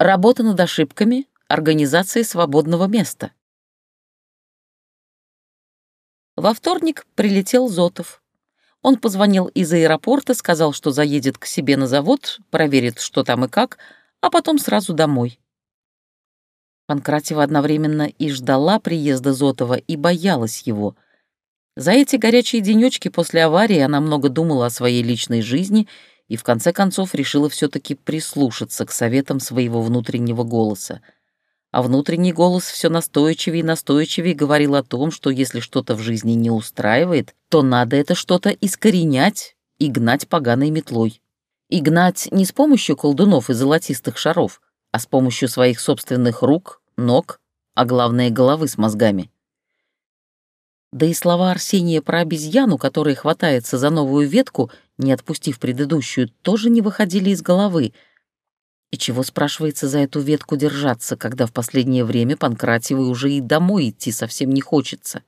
Работа над ошибками, организация свободного места. Во вторник прилетел Зотов. Он позвонил из аэропорта, сказал, что заедет к себе на завод, проверит, что там и как, а потом сразу домой. Панкратева одновременно и ждала приезда Зотова, и боялась его. За эти горячие денечки после аварии она много думала о своей личной жизни и в конце концов решила все таки прислушаться к советам своего внутреннего голоса. А внутренний голос все настойчивее и настойчивее говорил о том, что если что-то в жизни не устраивает, то надо это что-то искоренять и гнать поганой метлой. И гнать не с помощью колдунов и золотистых шаров, а с помощью своих собственных рук, ног, а главное, головы с мозгами. Да и слова Арсения про обезьяну, которая хватается за новую ветку, не отпустив предыдущую, тоже не выходили из головы. И чего, спрашивается, за эту ветку держаться, когда в последнее время Панкратиевой уже и домой идти совсем не хочется?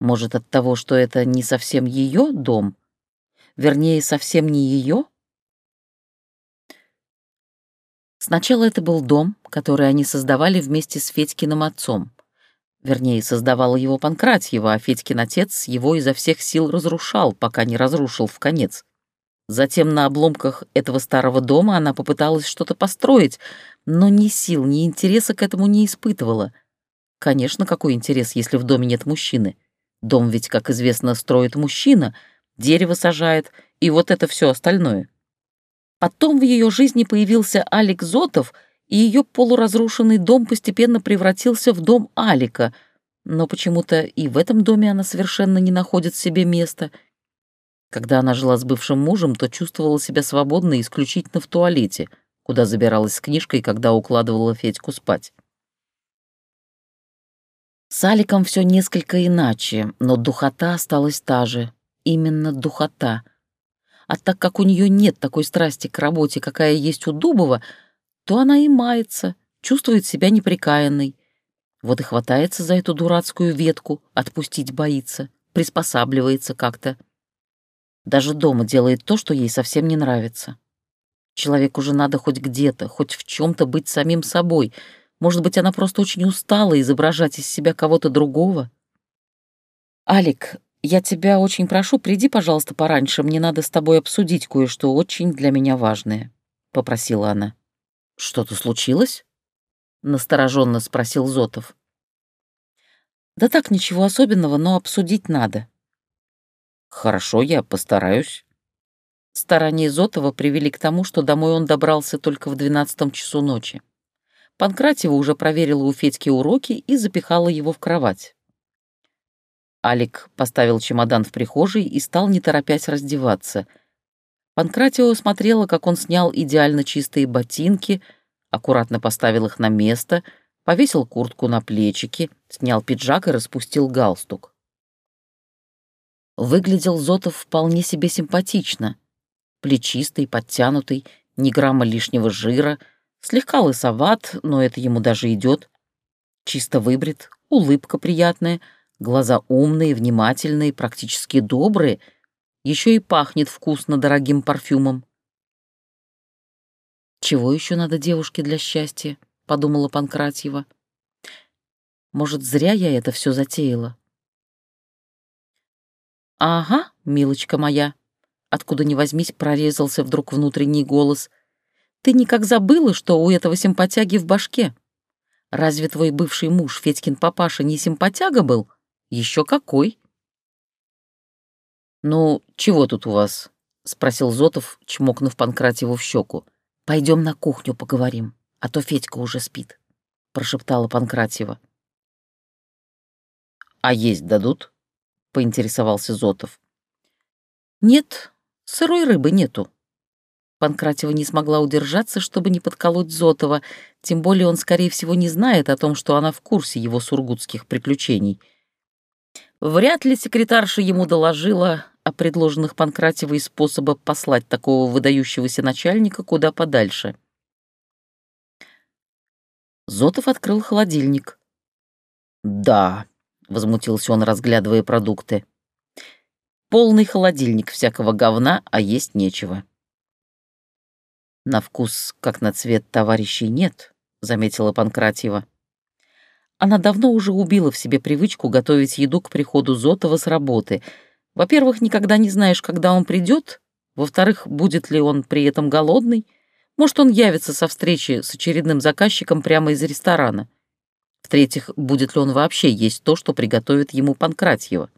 Может, от того, что это не совсем ее дом? Вернее, совсем не ее? Сначала это был дом, который они создавали вместе с Федькиным отцом. Вернее, создавала его Панкратьева, а Федькин отец его изо всех сил разрушал, пока не разрушил в конец. Затем на обломках этого старого дома она попыталась что-то построить, но ни сил, ни интереса к этому не испытывала. Конечно, какой интерес, если в доме нет мужчины? Дом ведь, как известно, строит мужчина, дерево сажает и вот это все остальное. Потом в ее жизни появился Алик Зотов, и ее полуразрушенный дом постепенно превратился в дом Алика, но почему-то и в этом доме она совершенно не находит себе места. Когда она жила с бывшим мужем, то чувствовала себя свободной исключительно в туалете, куда забиралась с книжкой, когда укладывала Федьку спать. С Аликом все несколько иначе, но духота осталась та же. Именно духота. А так как у нее нет такой страсти к работе, какая есть у Дубова, то она и мается, чувствует себя неприкаянной. Вот и хватается за эту дурацкую ветку, отпустить боится, приспосабливается как-то. Даже дома делает то, что ей совсем не нравится. Человеку же надо хоть где-то, хоть в чем-то быть самим собой. Может быть, она просто очень устала изображать из себя кого-то другого? «Алик, «Я тебя очень прошу, приди, пожалуйста, пораньше, мне надо с тобой обсудить кое-что очень для меня важное», — попросила она. «Что-то случилось?» — настороженно спросил Зотов. «Да так, ничего особенного, но обсудить надо». «Хорошо, я постараюсь». Старания Зотова привели к тому, что домой он добрался только в двенадцатом часу ночи. Панкратева уже проверила у Федьки уроки и запихала его в кровать. Алик поставил чемодан в прихожей и стал, не торопясь, раздеваться. Панкратио смотрела, как он снял идеально чистые ботинки, аккуратно поставил их на место, повесил куртку на плечики, снял пиджак и распустил галстук. Выглядел Зотов вполне себе симпатично. Плечистый, подтянутый, ни грамма лишнего жира, слегка лысоват, но это ему даже идет. Чисто выбрит, улыбка приятная — Глаза умные, внимательные, практически добрые, еще и пахнет вкусно дорогим парфюмом. «Чего еще надо девушке для счастья?» — подумала Панкратьева. «Может, зря я это все затеяла?» «Ага, милочка моя», — откуда ни возьмись прорезался вдруг внутренний голос. «Ты никак забыла, что у этого симпатяги в башке? Разве твой бывший муж, Федькин папаша, не симпатяга был?» Еще какой. «Ну, чего тут у вас?» — спросил Зотов, чмокнув Панкратьеву в щеку. Пойдем на кухню поговорим, а то Федька уже спит», — прошептала Панкратьева. «А есть дадут?» — поинтересовался Зотов. «Нет, сырой рыбы нету». Панкратева не смогла удержаться, чтобы не подколоть Зотова, тем более он, скорее всего, не знает о том, что она в курсе его сургутских приключений — Вряд ли секретарша ему доложила о предложенных Панкратевой способах послать такого выдающегося начальника куда подальше. Зотов открыл холодильник. «Да», — возмутился он, разглядывая продукты. «Полный холодильник всякого говна, а есть нечего». «На вкус, как на цвет, товарищей нет», — заметила Панкратьева. Она давно уже убила в себе привычку готовить еду к приходу Зотова с работы. Во-первых, никогда не знаешь, когда он придет. Во-вторых, будет ли он при этом голодный. Может, он явится со встречи с очередным заказчиком прямо из ресторана. В-третьих, будет ли он вообще есть то, что приготовит ему Панкратьева.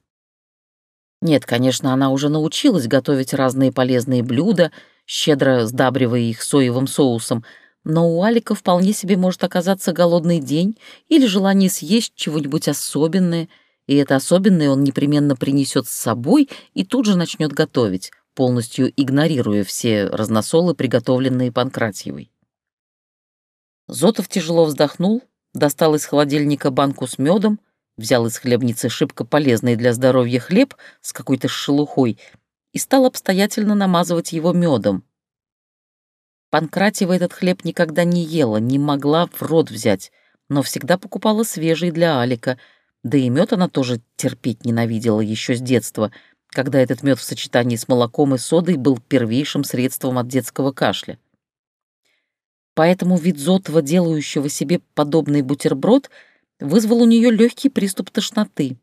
Нет, конечно, она уже научилась готовить разные полезные блюда, щедро сдабривая их соевым соусом — но у Алика вполне себе может оказаться голодный день или желание съесть чего-нибудь особенное, и это особенное он непременно принесет с собой и тут же начнет готовить, полностью игнорируя все разносолы, приготовленные Панкратьевой. Зотов тяжело вздохнул, достал из холодильника банку с медом, взял из хлебницы шибко полезный для здоровья хлеб с какой-то шелухой и стал обстоятельно намазывать его медом, Панкратева этот хлеб никогда не ела, не могла в рот взять, но всегда покупала свежий для Алика, да и мед она тоже терпеть ненавидела еще с детства, когда этот мед в сочетании с молоком и содой был первейшим средством от детского кашля. Поэтому вид Зотова, делающего себе подобный бутерброд, вызвал у нее легкий приступ тошноты.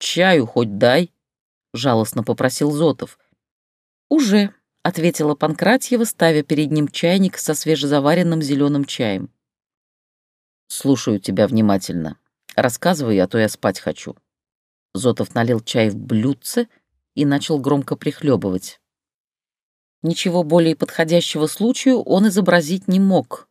«Чаю хоть дай», — жалостно попросил Зотов. «Уже», — ответила Панкратьева, ставя перед ним чайник со свежезаваренным зеленым чаем. «Слушаю тебя внимательно. Рассказывай, а то я спать хочу». Зотов налил чай в блюдце и начал громко прихлебывать. Ничего более подходящего случаю он изобразить не мог.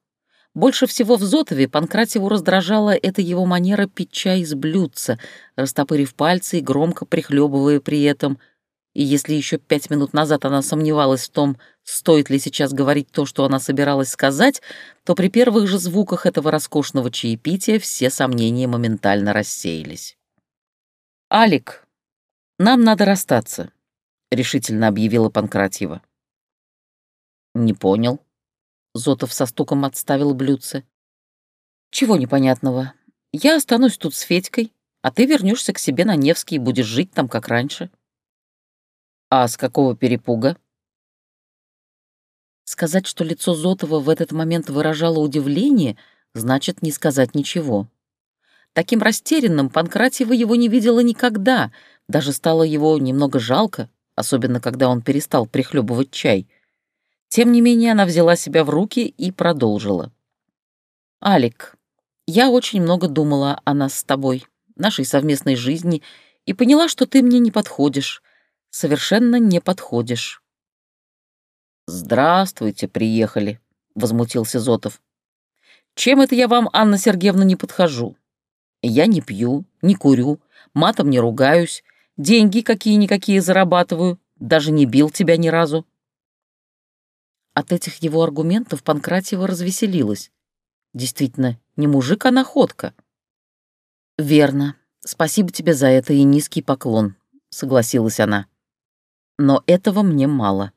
Больше всего в Зотове Панкратьеву раздражала эта его манера пить чай из блюдца, растопырив пальцы и громко прихлебывая при этом — и если еще пять минут назад она сомневалась в том, стоит ли сейчас говорить то, что она собиралась сказать, то при первых же звуках этого роскошного чаепития все сомнения моментально рассеялись. «Алик, нам надо расстаться», — решительно объявила Панкратьева. «Не понял». Зотов со стуком отставил блюдце. «Чего непонятного? Я останусь тут с Федькой, а ты вернешься к себе на Невский и будешь жить там, как раньше». «А с какого перепуга?» Сказать, что лицо Зотова в этот момент выражало удивление, значит не сказать ничего. Таким растерянным Панкратьева его не видела никогда, даже стало его немного жалко, особенно когда он перестал прихлебывать чай. Тем не менее она взяла себя в руки и продолжила. «Алик, я очень много думала о нас с тобой, нашей совместной жизни, и поняла, что ты мне не подходишь, совершенно не подходишь». «Здравствуйте, приехали», — возмутился Зотов. «Чем это я вам, Анна Сергеевна, не подхожу? Я не пью, не курю, матом не ругаюсь, деньги какие-никакие зарабатываю, даже не бил тебя ни разу». От этих его аргументов Панкратьева развеселилась. Действительно, не мужик, а находка. «Верно. Спасибо тебе за это и низкий поклон», — согласилась она но этого мне мало.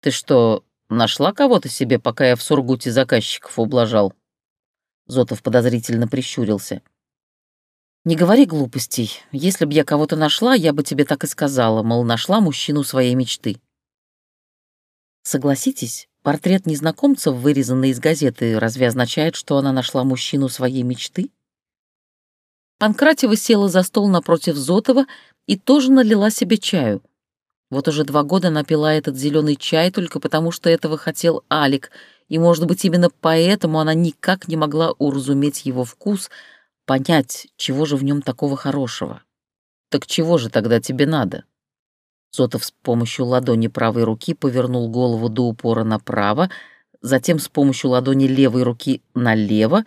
«Ты что, нашла кого-то себе, пока я в Сургуте заказчиков ублажал?» Зотов подозрительно прищурился. «Не говори глупостей. Если б я кого-то нашла, я бы тебе так и сказала, мол, нашла мужчину своей мечты». Согласитесь, портрет незнакомца, вырезанный из газеты, разве означает, что она нашла мужчину своей мечты? Панкратева села за стол напротив Зотова и тоже налила себе чаю. Вот уже два года напила этот зеленый чай только потому, что этого хотел Алик, и, может быть, именно поэтому она никак не могла уразуметь его вкус, понять, чего же в нем такого хорошего. «Так чего же тогда тебе надо?» Зотов с помощью ладони правой руки повернул голову до упора направо, затем с помощью ладони левой руки налево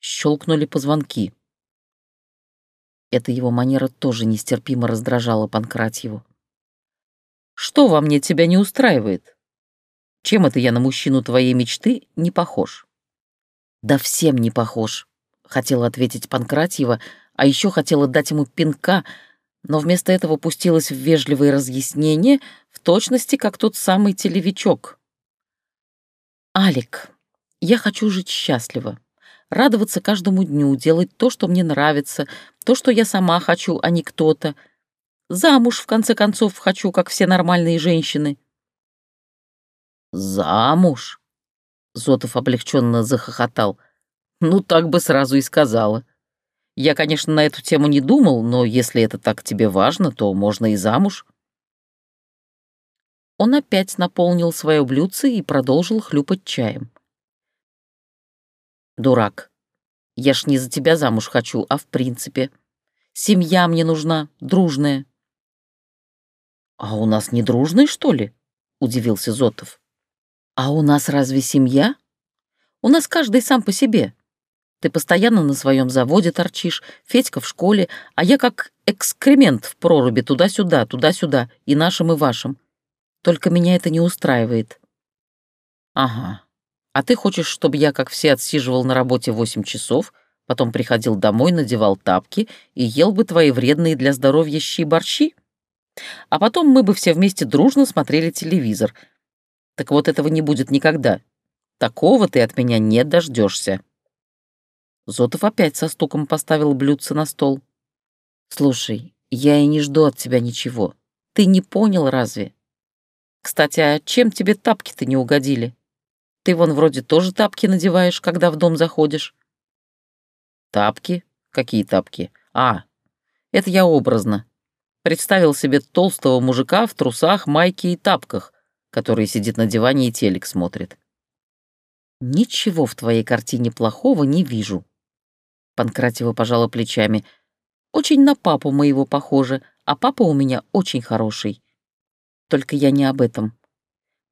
щелкнули позвонки. Эта его манера тоже нестерпимо раздражала Панкратьеву. «Что во мне тебя не устраивает? Чем это я на мужчину твоей мечты не похож?» «Да всем не похож», — хотела ответить Панкратьева, а еще хотела дать ему пинка, но вместо этого пустилась в вежливые разъяснения, в точности, как тот самый телевичок. «Алик, я хочу жить счастливо радоваться каждому дню, делать то, что мне нравится, то, что я сама хочу, а не кто-то. Замуж, в конце концов, хочу, как все нормальные женщины. «Замуж?» Зотов облегченно захохотал. «Ну, так бы сразу и сказала. Я, конечно, на эту тему не думал, но если это так тебе важно, то можно и замуж». Он опять наполнил свое блюдце и продолжил хлюпать чаем. «Дурак. Я ж не за тебя замуж хочу, а в принципе. Семья мне нужна, дружная». «А у нас не дружная, что ли?» — удивился Зотов. «А у нас разве семья? У нас каждый сам по себе. Ты постоянно на своем заводе торчишь, Федька в школе, а я как экскремент в проруби туда-сюда, туда-сюда, и нашим, и вашим. Только меня это не устраивает». «Ага. А ты хочешь, чтобы я, как все, отсиживал на работе восемь часов, потом приходил домой, надевал тапки и ел бы твои вредные для здоровья щи-борщи? А потом мы бы все вместе дружно смотрели телевизор — так вот этого не будет никогда. Такого ты от меня не дождешься. Зотов опять со стуком поставил блюдце на стол. «Слушай, я и не жду от тебя ничего. Ты не понял разве? Кстати, а чем тебе тапки-то не угодили? Ты вон вроде тоже тапки надеваешь, когда в дом заходишь». «Тапки? Какие тапки? А, это я образно. Представил себе толстого мужика в трусах, майке и тапках, который сидит на диване и телек смотрит. «Ничего в твоей картине плохого не вижу». Панкратева пожала плечами. «Очень на папу моего похоже, а папа у меня очень хороший. Только я не об этом.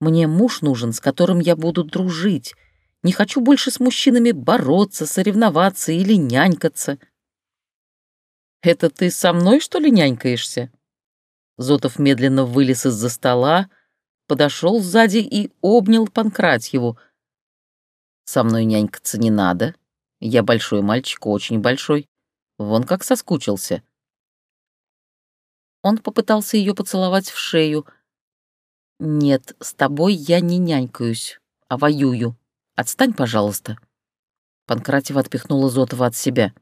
Мне муж нужен, с которым я буду дружить. Не хочу больше с мужчинами бороться, соревноваться или нянькаться». «Это ты со мной, что ли, нянькаешься?» Зотов медленно вылез из-за стола, подошел сзади и обнял Панкратьеву. «Со мной нянькаться не надо. Я большой мальчик, очень большой. Вон как соскучился». Он попытался ее поцеловать в шею. «Нет, с тобой я не нянькаюсь, а воюю. Отстань, пожалуйста». Панкратьева отпихнула Зотова от себя.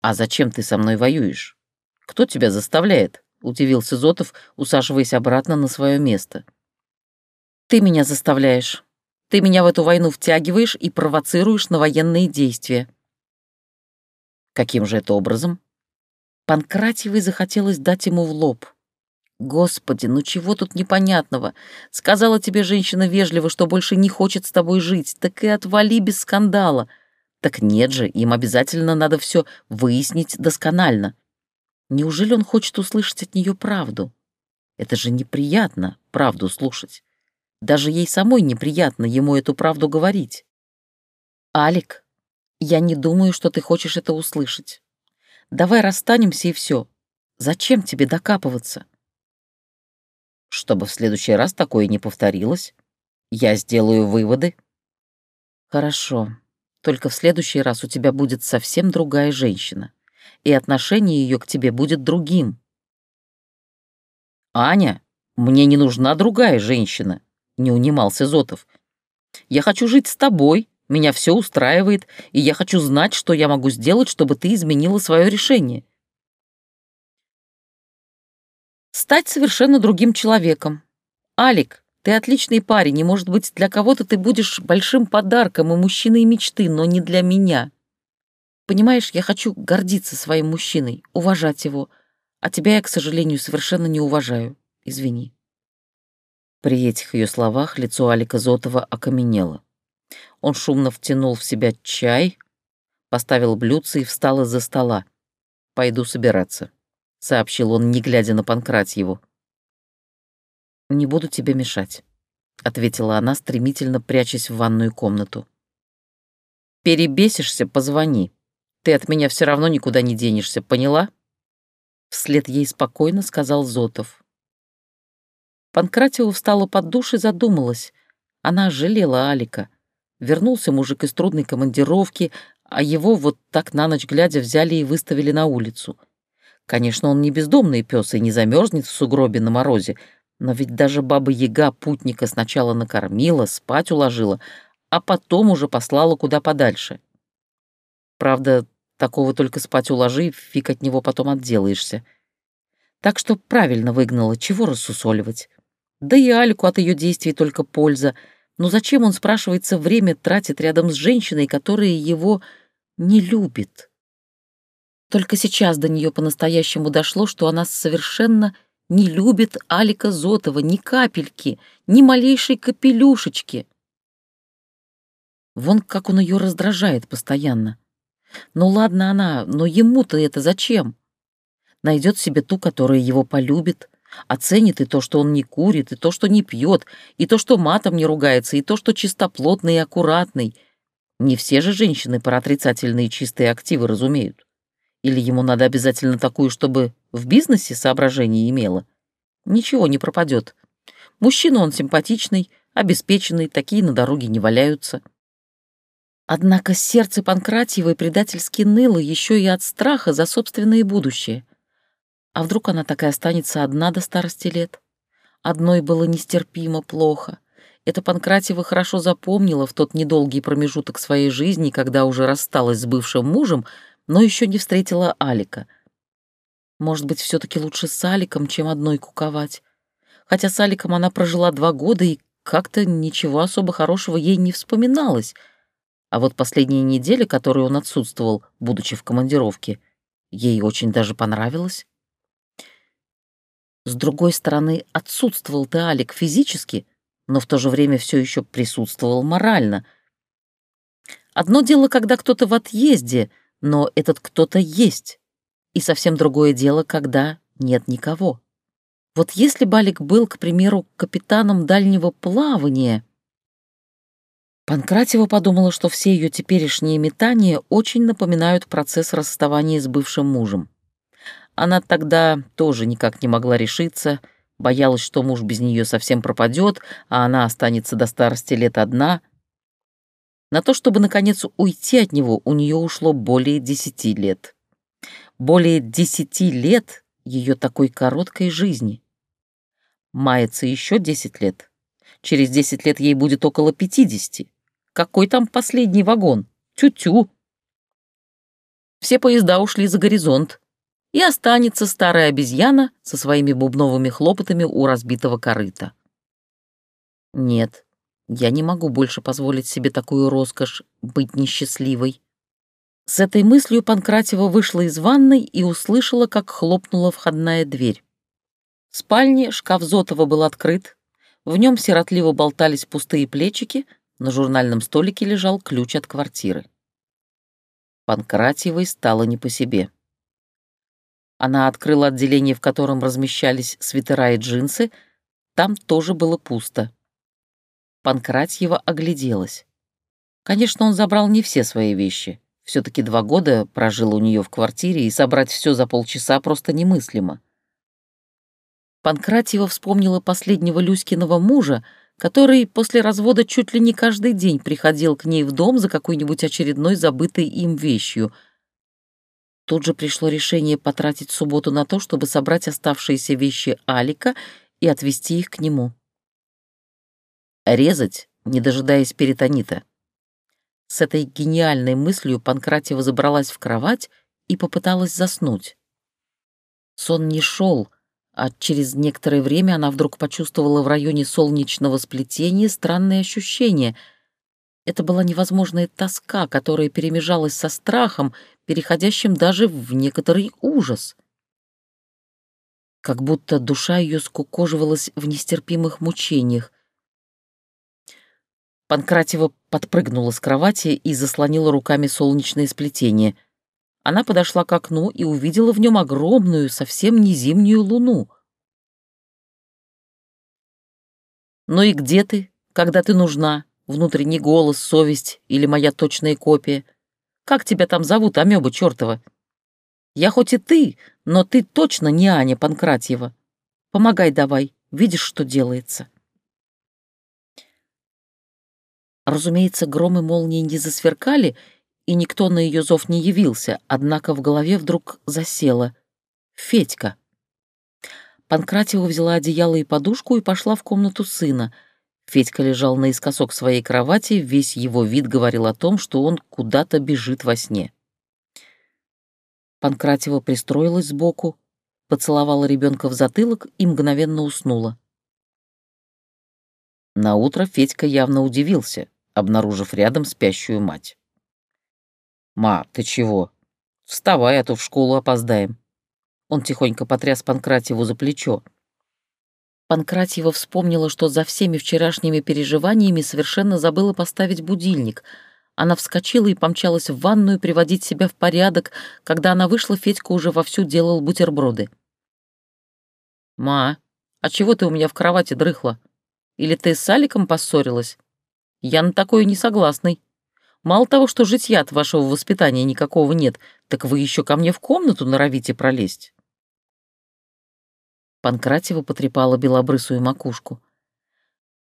«А зачем ты со мной воюешь? Кто тебя заставляет?» — удивился Зотов, усаживаясь обратно на свое место. «Ты меня заставляешь. Ты меня в эту войну втягиваешь и провоцируешь на военные действия». «Каким же это образом?» Панкратьевой захотелось дать ему в лоб. «Господи, ну чего тут непонятного? Сказала тебе женщина вежливо, что больше не хочет с тобой жить, так и отвали без скандала. Так нет же, им обязательно надо все выяснить досконально. Неужели он хочет услышать от нее правду? Это же неприятно, правду слушать. Даже ей самой неприятно ему эту правду говорить. «Алик, я не думаю, что ты хочешь это услышать. Давай расстанемся и все. Зачем тебе докапываться?» «Чтобы в следующий раз такое не повторилось. Я сделаю выводы». «Хорошо. Только в следующий раз у тебя будет совсем другая женщина и отношение ее к тебе будет другим. «Аня, мне не нужна другая женщина», — не унимался Зотов. «Я хочу жить с тобой, меня все устраивает, и я хочу знать, что я могу сделать, чтобы ты изменила свое решение». «Стать совершенно другим человеком. Алик, ты отличный парень, и, может быть, для кого-то ты будешь большим подарком и мужчиной мечты, но не для меня. Понимаешь, я хочу гордиться своим мужчиной, уважать его, а тебя я, к сожалению, совершенно не уважаю. Извини». При этих ее словах лицо Алика Зотова окаменело. Он шумно втянул в себя чай, поставил блюдце и встал из-за стола. «Пойду собираться», — сообщил он, не глядя на Панкратьеву. «Не буду тебе мешать», — ответила она, стремительно прячась в ванную комнату. «Перебесишься, позвони», ты от меня все равно никуда не денешься, поняла?» Вслед ей спокойно сказал Зотов. Панкратио встала под душ и задумалась. Она жалела Алика. Вернулся мужик из трудной командировки, а его вот так на ночь глядя взяли и выставили на улицу. Конечно, он не бездомный пес и не замерзнет в сугробе на морозе, но ведь даже баба-яга путника сначала накормила, спать уложила, а потом уже послала куда подальше. Правда, Такого только спать уложи, фиг от него потом отделаешься. Так что правильно выгнала, чего рассусоливать. Да и Алику от ее действий только польза. Но зачем он, спрашивается, время тратит рядом с женщиной, которая его не любит? Только сейчас до нее по-настоящему дошло, что она совершенно не любит Алика Зотова ни капельки, ни малейшей капелюшечки. Вон как он ее раздражает постоянно. Ну ладно она, но ему-то это зачем? Найдет себе ту, которая его полюбит, оценит и то, что он не курит, и то, что не пьет, и то, что матом не ругается, и то, что чистоплотный и аккуратный. Не все же женщины про отрицательные чистые активы разумеют. Или ему надо обязательно такую, чтобы в бизнесе соображение имела? Ничего не пропадет. Мужчина он симпатичный, обеспеченный, такие на дороге не валяются. Однако сердце Панкратьевой предательски ныло еще и от страха за собственное будущее. А вдруг она такая останется одна до старости лет? Одной было нестерпимо плохо. Это Панкратьева хорошо запомнила в тот недолгий промежуток своей жизни, когда уже рассталась с бывшим мужем, но еще не встретила Алика. Может быть, все таки лучше с Аликом, чем одной куковать. Хотя с Аликом она прожила два года, и как-то ничего особо хорошего ей не вспоминалось — а вот последние недели, которые он отсутствовал, будучи в командировке, ей очень даже понравилось. С другой стороны, отсутствовал ты, Алик, физически, но в то же время все еще присутствовал морально. Одно дело, когда кто-то в отъезде, но этот кто-то есть. И совсем другое дело, когда нет никого. Вот если бы Алик был, к примеру, капитаном дальнего плавания — Панкратева подумала, что все ее теперешние метания очень напоминают процесс расставания с бывшим мужем. Она тогда тоже никак не могла решиться, боялась, что муж без нее совсем пропадет, а она останется до старости лет одна. На то, чтобы, наконец, уйти от него, у нее ушло более десяти лет. Более десяти лет ее такой короткой жизни. Мается еще десять лет. Через десять лет ей будет около пятидесяти. Какой там последний вагон? Тю-тю. Все поезда ушли за горизонт, и останется старая обезьяна со своими бубновыми хлопотами у разбитого корыта. Нет, я не могу больше позволить себе такую роскошь быть несчастливой. С этой мыслью Панкратева вышла из ванной и услышала, как хлопнула входная дверь. В спальне шкаф Зотова был открыт, в нем сиротливо болтались пустые плечики — на журнальном столике лежал ключ от квартиры. Панкратьевой стало не по себе. Она открыла отделение, в котором размещались свитера и джинсы. Там тоже было пусто. Панкратьева огляделась. Конечно, он забрал не все свои вещи. все таки два года прожил у нее в квартире, и собрать все за полчаса просто немыслимо. Панкратьева вспомнила последнего Люськиного мужа, который после развода чуть ли не каждый день приходил к ней в дом за какой-нибудь очередной забытой им вещью. Тут же пришло решение потратить субботу на то, чтобы собрать оставшиеся вещи Алика и отвезти их к нему. Резать, не дожидаясь перитонита. С этой гениальной мыслью Панкратева забралась в кровать и попыталась заснуть. Сон не шел, а через некоторое время она вдруг почувствовала в районе солнечного сплетения странные ощущения. Это была невозможная тоска, которая перемежалась со страхом, переходящим даже в некоторый ужас. Как будто душа ее скукоживалась в нестерпимых мучениях. Панкратева подпрыгнула с кровати и заслонила руками солнечное сплетение — она подошла к окну и увидела в нем огромную, совсем не зимнюю луну. «Ну и где ты, когда ты нужна? Внутренний голос, совесть или моя точная копия? Как тебя там зовут, амеба чертова? Я хоть и ты, но ты точно не Аня Панкратьева. Помогай давай, видишь, что делается». Разумеется, гром и молнии не засверкали, и никто на ее зов не явился, однако в голове вдруг засело «Федька». Панкратиева взяла одеяло и подушку и пошла в комнату сына. Федька лежал наискосок своей кровати, весь его вид говорил о том, что он куда-то бежит во сне. Панкратева пристроилась сбоку, поцеловала ребенка в затылок и мгновенно уснула. Наутро Федька явно удивился, обнаружив рядом спящую мать. «Ма, ты чего? Вставай, а то в школу опоздаем». Он тихонько потряс Панкратьеву за плечо. Панкратьева вспомнила, что за всеми вчерашними переживаниями совершенно забыла поставить будильник. Она вскочила и помчалась в ванную приводить себя в порядок. Когда она вышла, Федька уже вовсю делал бутерброды. «Ма, а чего ты у меня в кровати дрыхла? Или ты с Аликом поссорилась? Я на такое не согласный. Мало того, что житья от вашего воспитания никакого нет, так вы еще ко мне в комнату норовите пролезть». Панкратева потрепала белобрысую макушку.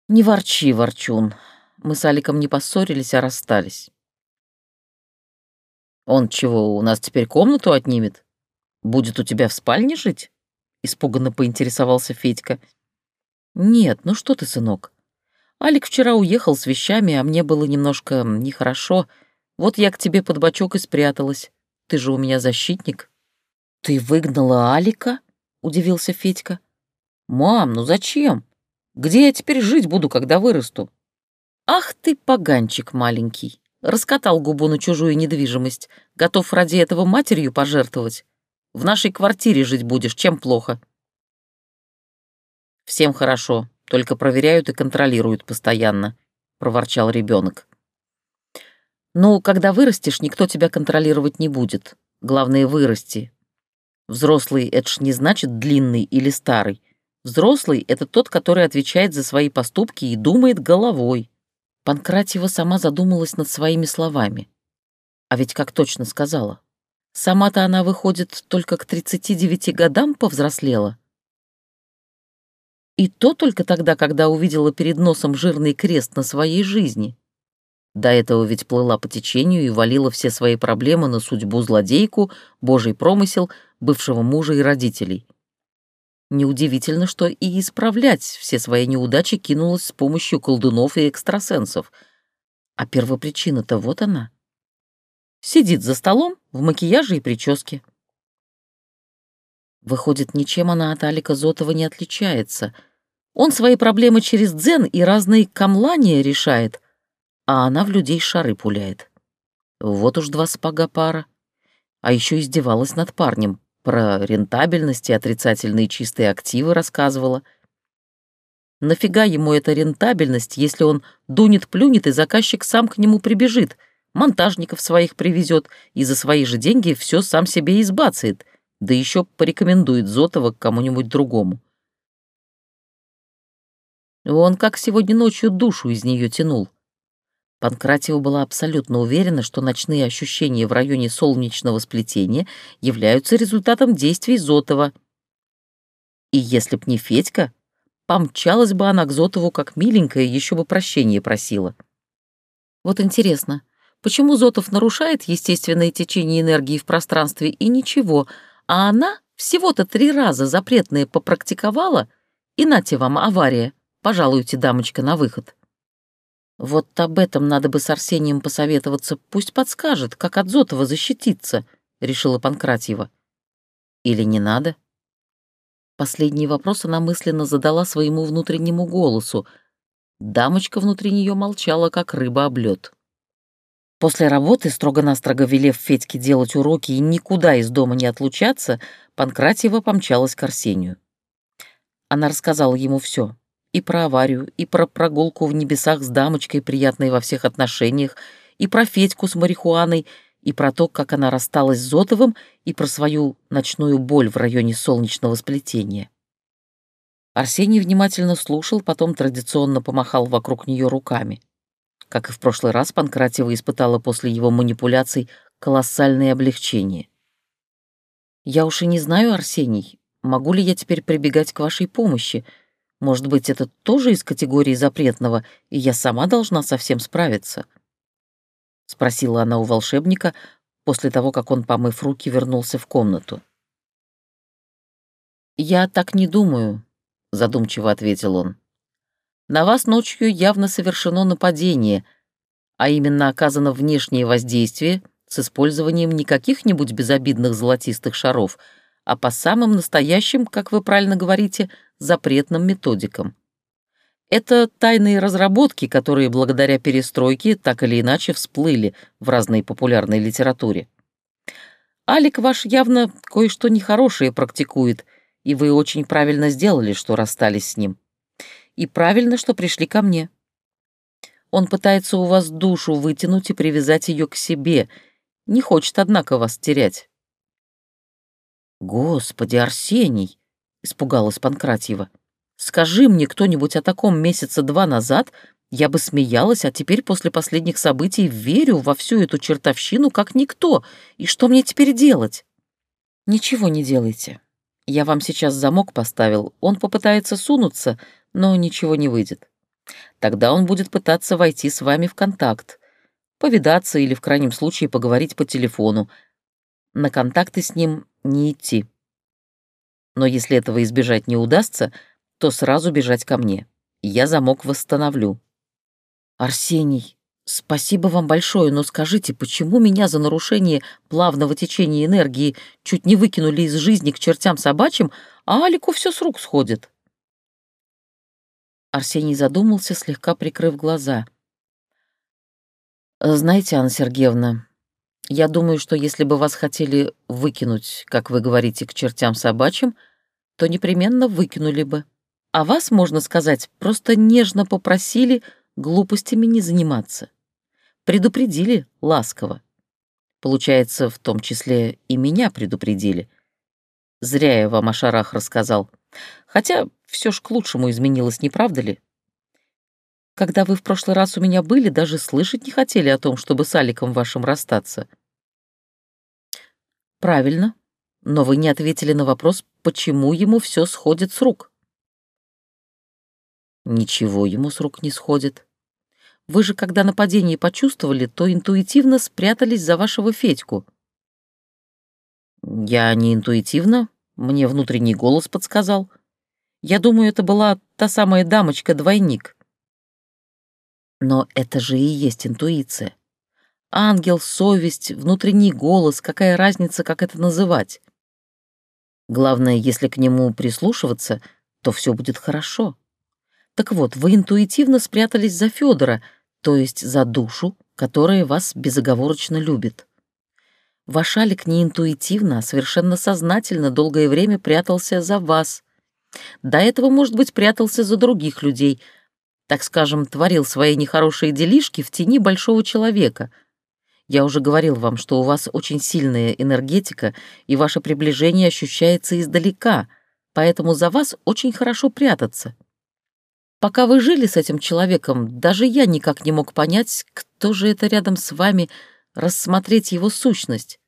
«Не ворчи, ворчун. Мы с Аликом не поссорились, а расстались». «Он чего, у нас теперь комнату отнимет? Будет у тебя в спальне жить?» — испуганно поинтересовался Федька. «Нет, ну что ты, сынок. Алик вчера уехал с вещами, а мне было немножко нехорошо. Вот я к тебе под бочок и спряталась. Ты же у меня защитник». «Ты выгнала Алика?» — удивился Федька. «Мам, ну зачем? Где я теперь жить буду, когда вырасту?» «Ах ты, поганчик маленький!» Раскатал губу на чужую недвижимость. Готов ради этого матерью пожертвовать. В нашей квартире жить будешь, чем плохо. Всем хорошо, только проверяют и контролируют постоянно, проворчал ребенок. Ну, когда вырастешь, никто тебя контролировать не будет. Главное, вырасти. Взрослый — это ж не значит длинный или старый. Взрослый — это тот, который отвечает за свои поступки и думает головой. Панкратьева сама задумалась над своими словами. А ведь как точно сказала. Сама-то она, выходит, только к 39 годам повзрослела. И то только тогда, когда увидела перед носом жирный крест на своей жизни. До этого ведь плыла по течению и валила все свои проблемы на судьбу злодейку, божий промысел, бывшего мужа и родителей. Неудивительно, что и исправлять все свои неудачи кинулась с помощью колдунов и экстрасенсов. А первопричина-то вот она — Сидит за столом в макияже и прическе. Выходит, ничем она от Алика Зотова не отличается. Он свои проблемы через дзен и разные камлания решает, а она в людей шары пуляет. Вот уж два спага пара. А еще издевалась над парнем, про рентабельность и отрицательные чистые активы рассказывала. Нафига ему эта рентабельность, если он дунет-плюнет, и заказчик сам к нему прибежит — монтажников своих привезет и за свои же деньги все сам себе избацает, да еще порекомендует Зотова к кому-нибудь другому. Он как сегодня ночью душу из нее тянул. Панкратиева была абсолютно уверена, что ночные ощущения в районе солнечного сплетения являются результатом действий Зотова. И если б не Федька, помчалась бы она к Зотову как миленькая, еще бы прощения просила. Вот интересно, Почему Зотов нарушает естественное течение энергии в пространстве и ничего, а она всего-то три раза запретное попрактиковала, и нате вам авария, пожалуйте, дамочка, на выход. Вот об этом надо бы с Арсением посоветоваться, пусть подскажет, как от Зотова защититься, решила Панкратьева. Или не надо? Последний вопрос она мысленно задала своему внутреннему голосу. Дамочка внутри нее молчала, как рыба об лед. После работы, строго-настрого велев Федьке делать уроки и никуда из дома не отлучаться, Панкратьева помчалась к Арсению. Она рассказала ему все. И про аварию, и про прогулку в небесах с дамочкой, приятной во всех отношениях, и про Федьку с марихуаной, и про то, как она рассталась с Зотовым, и про свою ночную боль в районе солнечного сплетения. Арсений внимательно слушал, потом традиционно помахал вокруг нее руками. Как и в прошлый раз, Панкратева испытала после его манипуляций колоссальное облегчение. «Я уж и не знаю, Арсений, могу ли я теперь прибегать к вашей помощи. Может быть, это тоже из категории запретного, и я сама должна совсем справиться?» — спросила она у волшебника после того, как он, помыв руки, вернулся в комнату. «Я так не думаю», — задумчиво ответил он. На вас ночью явно совершено нападение, а именно оказано внешнее воздействие с использованием не каких-нибудь безобидных золотистых шаров, а по самым настоящим, как вы правильно говорите, запретным методикам. Это тайные разработки, которые благодаря перестройке так или иначе всплыли в разной популярной литературе. Алик ваш явно кое-что нехорошее практикует, и вы очень правильно сделали, что расстались с ним. И правильно, что пришли ко мне. Он пытается у вас душу вытянуть и привязать ее к себе. Не хочет, однако, вас терять. Господи, Арсений, испугалась Панкратьева. Скажи мне кто-нибудь о таком месяца два назад, я бы смеялась, а теперь после последних событий верю во всю эту чертовщину как никто. И что мне теперь делать? Ничего не делайте. Я вам сейчас замок поставил. Он попытается сунуться, но ничего не выйдет. Тогда он будет пытаться войти с вами в контакт, повидаться или в крайнем случае поговорить по телефону. На контакты с ним не идти. Но если этого избежать не удастся, то сразу бежать ко мне. Я замок восстановлю. Арсений, спасибо вам большое, но скажите, почему меня за нарушение плавного течения энергии чуть не выкинули из жизни к чертям собачьим, а Алику все с рук сходит? Арсений задумался, слегка прикрыв глаза. «Знаете, Анна Сергеевна, я думаю, что если бы вас хотели выкинуть, как вы говорите, к чертям собачьим, то непременно выкинули бы. А вас, можно сказать, просто нежно попросили глупостями не заниматься. Предупредили ласково. Получается, в том числе и меня предупредили. Зря я вам о шарах рассказал. Хотя все ж к лучшему изменилось, не правда ли? Когда вы в прошлый раз у меня были, даже слышать не хотели о том, чтобы с Аликом вашим расстаться. Правильно, но вы не ответили на вопрос, почему ему все сходит с рук. Ничего ему с рук не сходит. Вы же, когда нападение почувствовали, то интуитивно спрятались за вашего Федьку. Я не интуитивно, мне внутренний голос подсказал. Я думаю, это была та самая дамочка-двойник. Но это же и есть интуиция. Ангел, совесть, внутренний голос, какая разница, как это называть? Главное, если к нему прислушиваться, то все будет хорошо. Так вот, вы интуитивно спрятались за Федора, то есть за душу, которая вас безоговорочно любит. Ваш Алик не интуитивно, а совершенно сознательно долгое время прятался за вас. До этого, может быть, прятался за других людей, так скажем, творил свои нехорошие делишки в тени большого человека. Я уже говорил вам, что у вас очень сильная энергетика, и ваше приближение ощущается издалека, поэтому за вас очень хорошо прятаться. Пока вы жили с этим человеком, даже я никак не мог понять, кто же это рядом с вами, рассмотреть его сущность.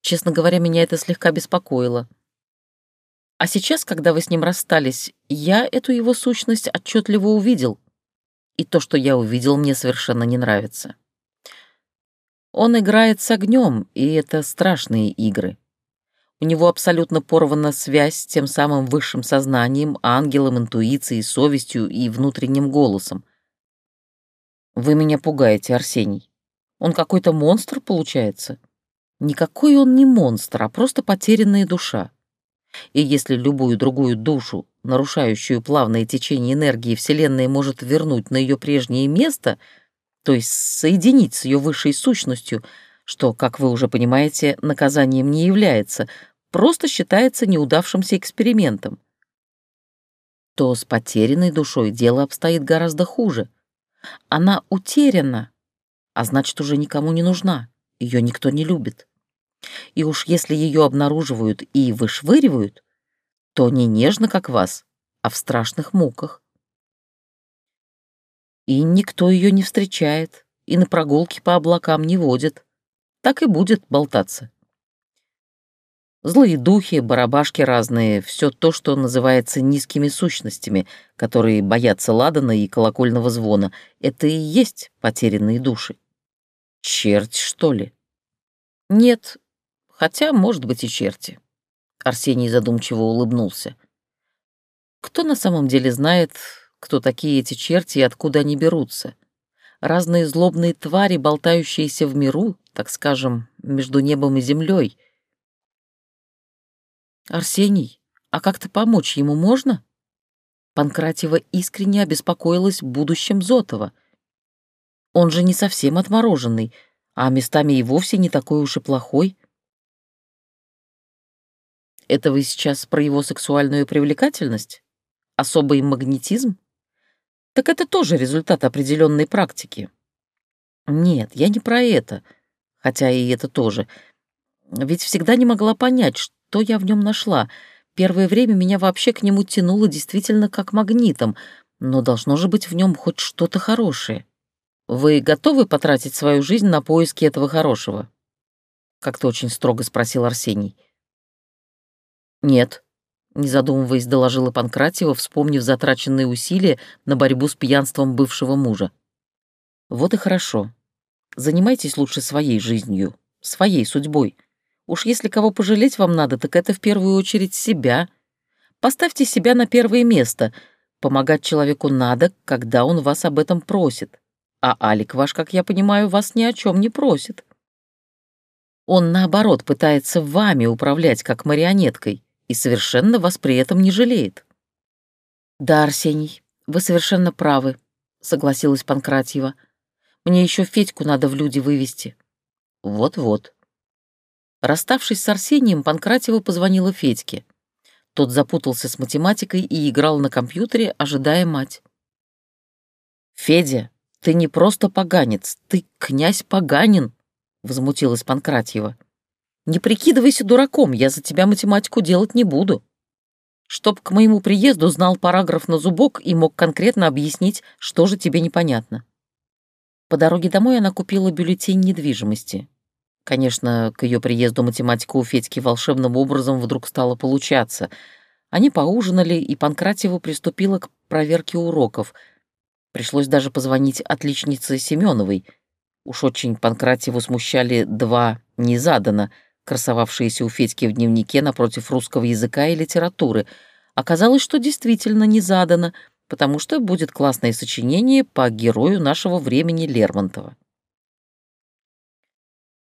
Честно говоря, меня это слегка беспокоило. А сейчас, когда вы с ним расстались, я эту его сущность отчетливо увидел. И то, что я увидел, мне совершенно не нравится. Он играет с огнем, и это страшные игры. У него абсолютно порвана связь с тем самым высшим сознанием, ангелом, интуицией, совестью и внутренним голосом. Вы меня пугаете, Арсений. Он какой-то монстр, получается? Никакой он не монстр, а просто потерянная душа. И если любую другую душу, нарушающую плавное течение энергии Вселенной, может вернуть на ее прежнее место, то есть соединить с ее высшей сущностью, что, как вы уже понимаете, наказанием не является, просто считается неудавшимся экспериментом, то с потерянной душой дело обстоит гораздо хуже. Она утеряна, а значит, уже никому не нужна, ее никто не любит. И уж если ее обнаруживают и вышвыривают, то не нежно, как вас, а в страшных муках. И никто ее не встречает, и на прогулки по облакам не водит. Так и будет болтаться. Злые духи, барабашки разные, все то, что называется низкими сущностями, которые боятся ладана и колокольного звона, это и есть потерянные души. Черт, что ли? Нет, хотя, может быть, и черти. Арсений задумчиво улыбнулся. Кто на самом деле знает, кто такие эти черти и откуда они берутся? Разные злобные твари, болтающиеся в миру, так скажем, между небом и землей — «Арсений, а как-то помочь ему можно?» Панкратева искренне обеспокоилась будущем Зотова. Он же не совсем отмороженный, а местами и вовсе не такой уж и плохой. Это вы сейчас про его сексуальную привлекательность? Особый магнетизм? Так это тоже результат определенной практики. Нет, я не про это, хотя и это тоже. Ведь всегда не могла понять, что я в нем нашла. Первое время меня вообще к нему тянуло действительно как магнитом, но должно же быть в нем хоть что-то хорошее. Вы готовы потратить свою жизнь на поиски этого хорошего? Как-то очень строго спросил Арсений. Нет, не задумываясь, доложила Панкратьева, вспомнив затраченные усилия на борьбу с пьянством бывшего мужа. Вот и хорошо. Занимайтесь лучше своей жизнью, своей судьбой. Уж если кого пожалеть вам надо, так это в первую очередь себя. Поставьте себя на первое место. Помогать человеку надо, когда он вас об этом просит. А Алик ваш, как я понимаю, вас ни о чем не просит. Он, наоборот, пытается вами управлять, как марионеткой и совершенно вас при этом не жалеет. «Да, Арсений, вы совершенно правы», — согласилась Панкратьева. «Мне еще Федьку надо в люди вывести». «Вот-вот». Расставшись с Арсением, Панкратьева позвонила Федьке. Тот запутался с математикой и играл на компьютере, ожидая мать. «Федя, ты не просто поганец, ты князь Поганин», — возмутилась Панкратьева. Не прикидывайся дураком, я за тебя математику делать не буду. Чтоб к моему приезду знал параграф на зубок и мог конкретно объяснить, что же тебе непонятно. По дороге домой она купила бюллетень недвижимости. Конечно, к ее приезду математика у Федьки волшебным образом вдруг стала получаться. Они поужинали, и Панкратьева приступила к проверке уроков. Пришлось даже позвонить отличнице Семеновой. Уж очень Панкратьеву смущали два «не задано», красовавшиеся у Федьки в дневнике напротив русского языка и литературы, оказалось, что действительно не задано, потому что будет классное сочинение по герою нашего времени Лермонтова.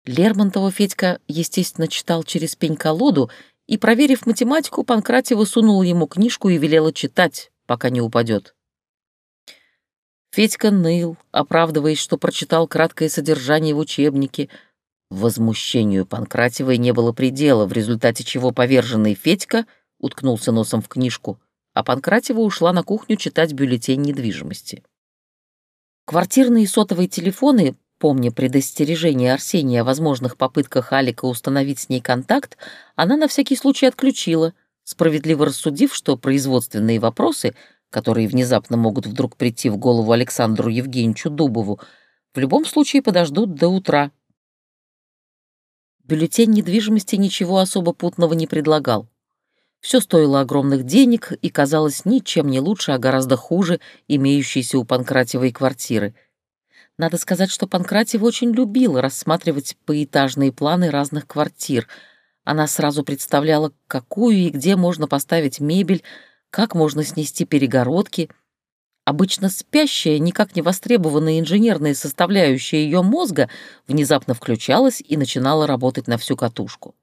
Лермонтова Федька, естественно, читал через пень-колоду, и, проверив математику, Панкратева сунула ему книжку и велела читать, пока не упадет. Федька ныл, оправдываясь, что прочитал краткое содержание в учебнике, Возмущению Панкратевой не было предела, в результате чего поверженный Федька уткнулся носом в книжку, а Панкратева ушла на кухню читать бюллетень недвижимости. Квартирные сотовые телефоны, помня предостережение Арсения о возможных попытках Алика установить с ней контакт, она на всякий случай отключила, справедливо рассудив, что производственные вопросы, которые внезапно могут вдруг прийти в голову Александру Евгеньевичу Дубову, в любом случае подождут до утра, Бюллетень недвижимости ничего особо путного не предлагал. Все стоило огромных денег и казалось ничем не лучше, а гораздо хуже имеющейся у Панкратевой квартиры. Надо сказать, что Панкратева очень любила рассматривать поэтажные планы разных квартир. Она сразу представляла, какую и где можно поставить мебель, как можно снести перегородки — Обычно спящая, никак не востребованная инженерная составляющая ее мозга внезапно включалась и начинала работать на всю катушку.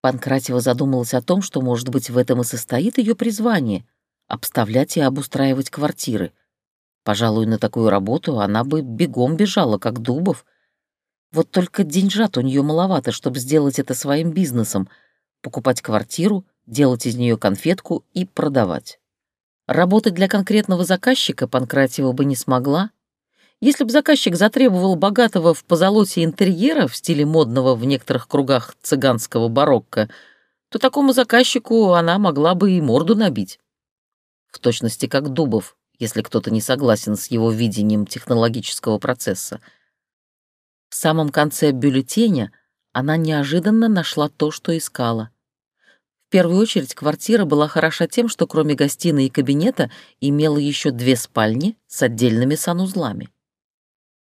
Панкратева задумалась о том, что, может быть, в этом и состоит ее призвание — обставлять и обустраивать квартиры. Пожалуй, на такую работу она бы бегом бежала, как Дубов. Вот только деньжат у нее маловато, чтобы сделать это своим бизнесом — покупать квартиру, делать из нее конфетку и продавать. Работать для конкретного заказчика Панкратьева бы не смогла. Если бы заказчик затребовал богатого в позолоте интерьера в стиле модного в некоторых кругах цыганского барокко, то такому заказчику она могла бы и морду набить. В точности как Дубов, если кто-то не согласен с его видением технологического процесса. В самом конце бюллетеня она неожиданно нашла то, что искала. В первую очередь квартира была хороша тем, что кроме гостиной и кабинета имела еще две спальни с отдельными санузлами.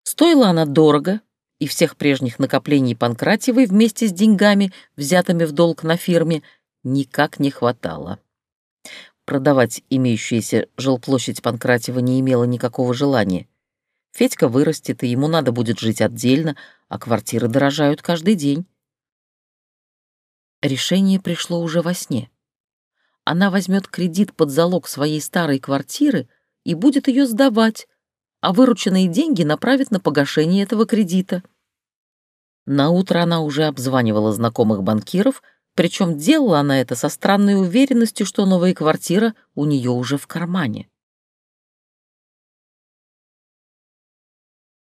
Стоила она дорого, и всех прежних накоплений Панкратьевой вместе с деньгами, взятыми в долг на фирме, никак не хватало. Продавать имеющуюся жилплощадь Панкратьева не имела никакого желания. Федька вырастет, и ему надо будет жить отдельно, а квартиры дорожают каждый день. Решение пришло уже во сне. Она возьмет кредит под залог своей старой квартиры и будет ее сдавать, а вырученные деньги направит на погашение этого кредита. На утро она уже обзванивала знакомых банкиров, причем делала она это со странной уверенностью, что новая квартира у нее уже в кармане.